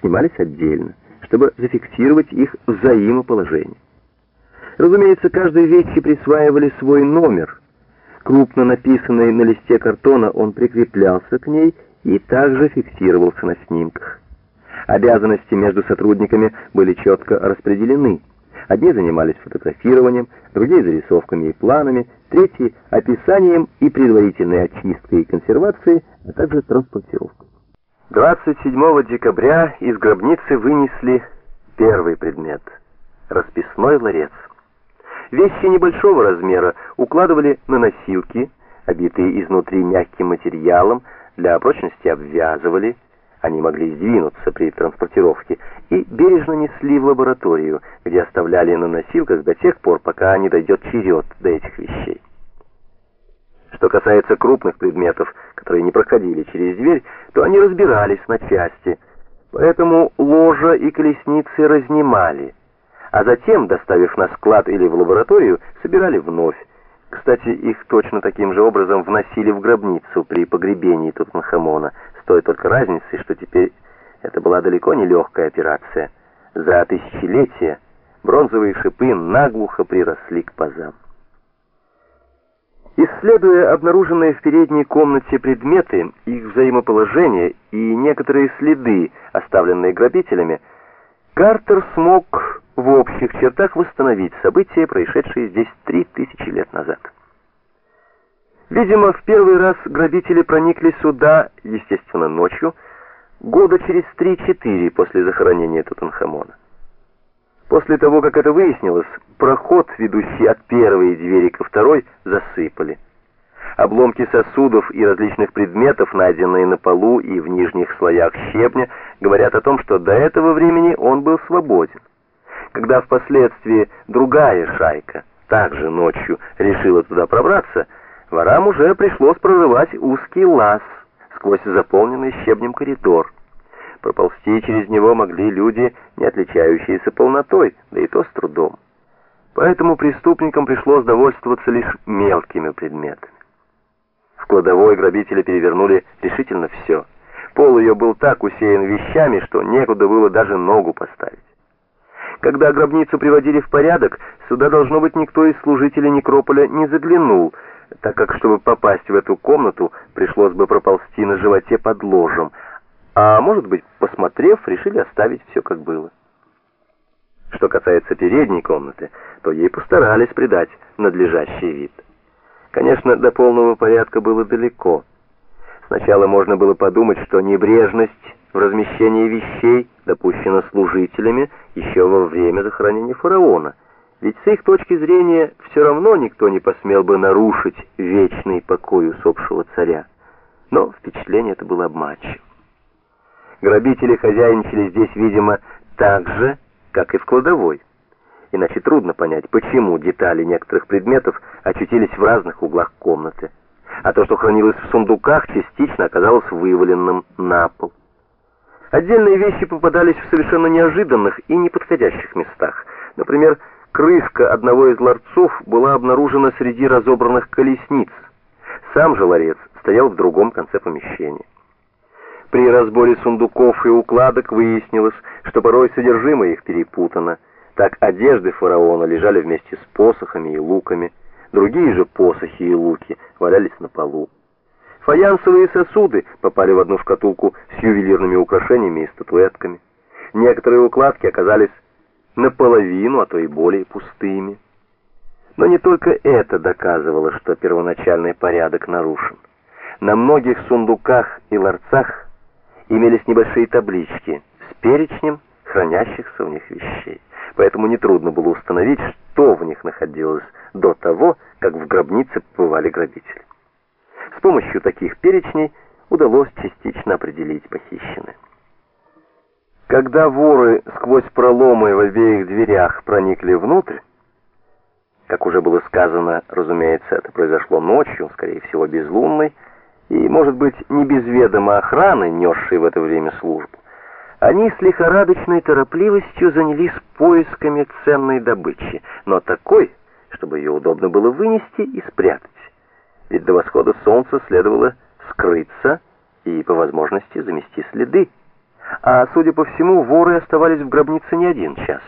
снимались отдельно, чтобы зафиксировать их взаимоположение. Разумеется, каждой вещи присваивали свой номер. Крупно написанный на листе картона он прикреплялся к ней и также фиксировался на снимках. Обязанности между сотрудниками были четко распределены. Одни занимались фотографированием, другие зарисовками и планами, третьи — описанием и предварительной очисткой и консервацией, а также транспортировкой. 27 декабря из гробницы вынесли первый предмет — расписной ларец. Вещи небольшого размера укладывали на носилки, обитые изнутри мягким материалом, для прочности обвязывали, они могли сдвинуться при транспортировке, и бережно несли в лабораторию, где оставляли на носилках до тех пор, пока не дойдет черед до этих вещей. Что касается крупных предметов, которые не проходили через дверь, то они разбирались на части, поэтому ложа и колесницы разнимали, а затем, доставив на склад или в лабораторию, собирали вновь. Кстати, их точно таким же образом вносили в гробницу при погребении Тутанхамона, с той только разницей, что теперь это была далеко не легкая операция. За тысячелетия бронзовые шипы наглухо приросли к пазам. Исследуя обнаруженные в передней комнате предметы, их взаимоположение и некоторые следы, оставленные грабителями, Картер смог в общих чертах восстановить события, происшедшие здесь три тысячи лет назад. Видимо, в первый раз грабители проникли сюда, естественно, ночью, года через три-четыре после захоронения Тутанхамона. После того, как это выяснилось, проход, ведущий от первой двери ко второй, засыпали. Обломки сосудов и различных предметов, найденные на полу и в нижних слоях щебня, говорят о том, что до этого времени он был свободен. Когда впоследствии другая шайка, также ночью, решила туда пробраться, ворам уже пришлось прорывать узкий лаз сквозь заполненный щебнем коридор. Проползти через него могли люди, не отличающиеся полнотой, да и то с трудом. Поэтому преступникам пришлось довольствоваться лишь мелкими предметами. В кладовой грабители перевернули решительно все. Пол ее был так усеян вещами, что некуда было даже ногу поставить. Когда гробницу приводили в порядок, сюда, должно быть, никто из служителей некрополя не заглянул, так как, чтобы попасть в эту комнату, пришлось бы проползти на животе под ложем, а может быть, посмотрев, решили оставить все как было. Что касается передней комнаты, то ей постарались придать надлежащий вид. Конечно, до полного порядка было далеко. Сначала можно было подумать, что небрежность в размещении вещей допущена служителями еще во время захоронения фараона, ведь с их точки зрения все равно никто не посмел бы нарушить вечный покой усопшего царя. Но впечатление это было обманчиво. Грабители хозяйничали здесь, видимо, так же, как и в кладовой. Иначе трудно понять, почему детали некоторых предметов очутились в разных углах комнаты. А то, что хранилось в сундуках, частично оказалось вываленным на пол. Отдельные вещи попадались в совершенно неожиданных и неподходящих местах. Например, крышка одного из ларцов была обнаружена среди разобранных колесниц. Сам же ларец стоял в другом конце помещения. При разборе сундуков и укладок выяснилось, что порой содержимое их перепутано. Так одежды фараона лежали вместе с посохами и луками, другие же посохи и луки валялись на полу. Фаянсовые сосуды попали в одну шкатулку с ювелирными украшениями и статуэтками. Некоторые укладки оказались наполовину, а то и более пустыми. Но не только это доказывало, что первоначальный порядок нарушен. На многих сундуках и ларцах имелись небольшие таблички с перечнем хранящихся в них вещей. Поэтому нетрудно было установить, что в них находилось до того, как в гробнице побывали грабители. С помощью таких перечней удалось частично определить похищенное. Когда воры сквозь проломы в обеих дверях проникли внутрь, как уже было сказано, разумеется, это произошло ночью, скорее всего, безлунной, и, может быть, не без ведома охраны, несшей в это время службу, они с лихорадочной торопливостью занялись поисками ценной добычи, но такой, чтобы ее удобно было вынести и спрятать. Ведь до восхода солнца следовало скрыться и, по возможности, замести следы. А судя по всему, воры оставались в гробнице не один час.